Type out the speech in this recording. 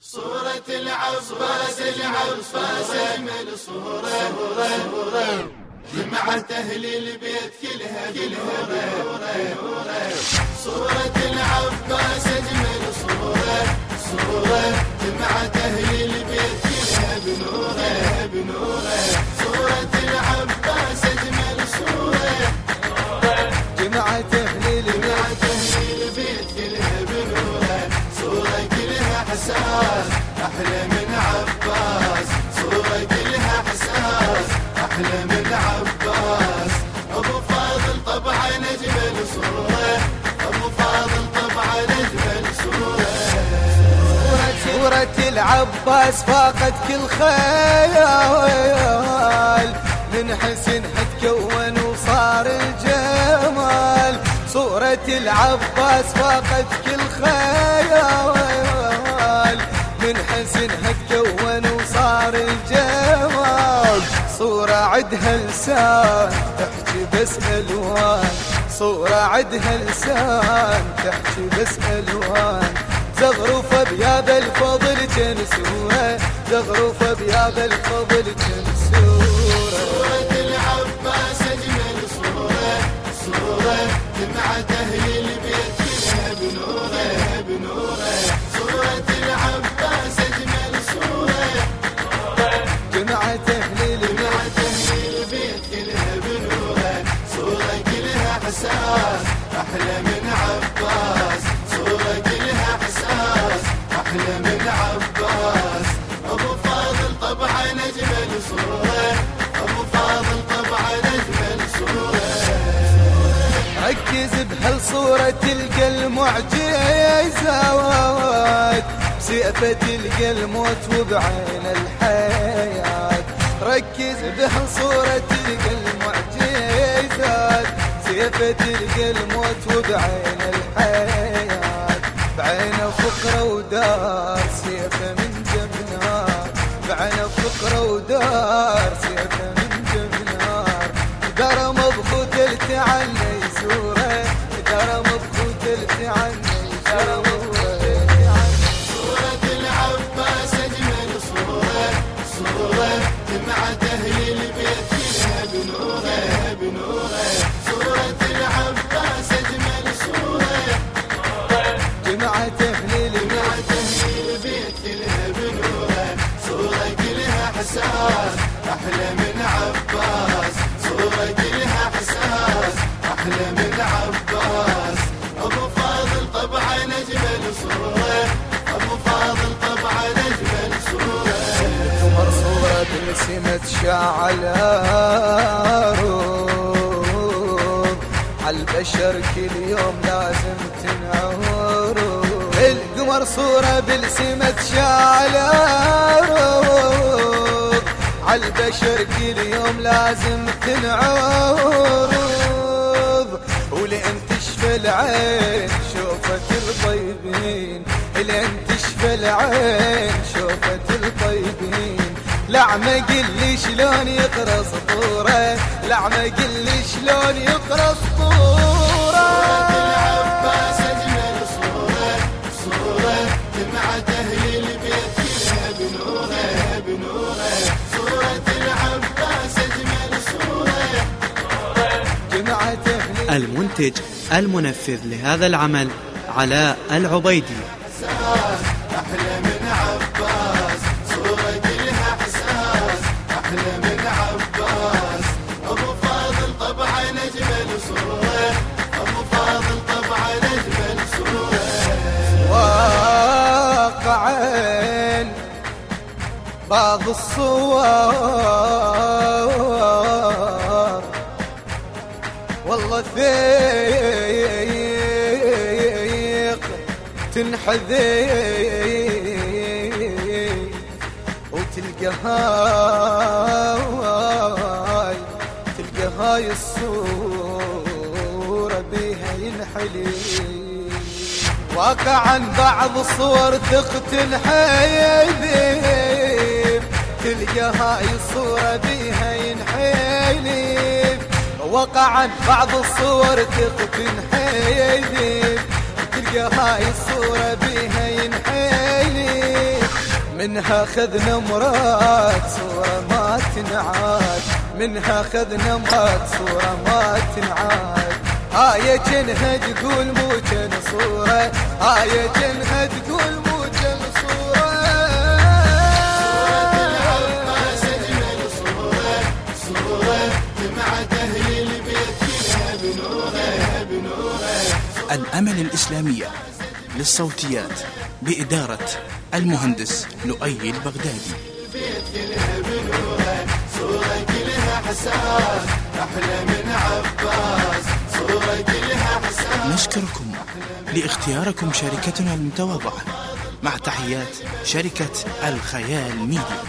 صورة العباس العباس أجمل صورة صورة جمعة أهل البيت كلها كلها صورة صورة العباس فاقت كل خيال. من حسنها تكون وصار الجمال. صورة العباس فاقت كل خيال. من حسنها تكون وصار الجمال. صورة عدها لسان تحكي بس ألوان. صورة عدها لسان تحكي بس ألوان. زغروفة بياب الفضل جنسوها زغروفة بياب الفضل جنسوها صورة العباس أجمل صورة صورة جمعة أهل البيت كلها بنورة بنورة. صورة العباس أجمل صورة جمعة أهل جمعة أهل البيت كلها بنورة. صورة كلها حساس أحلى من عباس. أحلى من عباس. أبو فاضل طبعا أجمل صورة أبو فاضل طبعا أجمل صورة ركز بهالصورة تلقى المعجزة واد بسيفة تلقى الموت وبعين الحياة. ركز بهالصورة تلقى المعجزات سيفة تلقى الموت وبعين الحياة. بعينه فقرة ودار سيفه من جبنار. بعينه فقرة ودار سيفه من جبنار. درم بخوت التعني سورة درم بخوت التعني سورة كلها حساس أحلى من عباس صورة كلها حساس أحلى من عباس. أبو فاضل طبعا أجمل صورة أبو فاضل طبعا أجمل صورة. قمر صورة بنسمة شعل روب عالبشر كل يوم لازم تنعروب القمر صورة بلسمة شعل روب عالبشر كل يوم لازم تنعروب ولين تشفى العين شوفة الطيبين. لين تشفى العين شوفة الطيبين. لعمة قل لي شلون يقرأ سطوره. لعمة قل لي شلون يقرأ سطوره. المنتج المنفذ لهذا العمل علاء العبيدي. حساس أحلى ثيق تنحذيق وتلقى هاي تلقى هاي الصورة بيها ينحلي. واقعا بعض الصور تقتل حيذيب تلقى هاي الصورة بيها ينحلي. وقعا بعض الصور تقتل حيذيب تلقى هاي الصورة بيها ينحلي منها خذنا مراد صورة ما تنعاد. منها خذنا مراد صورة ما تنعاد. آية جنها تقول مو جن صورة. آية جنها تقول مو جن صورة. العباس اجمل صورة صورة جمعت أهل الأمل الإسلامية للصوتيات بإدارة المهندس لؤي البغدادي. صورة كلها أحلى من عباس صورة كلها نشكركم لاختياركم شركتنا المتواضعة مع تحيات شركة الخيال ميديا.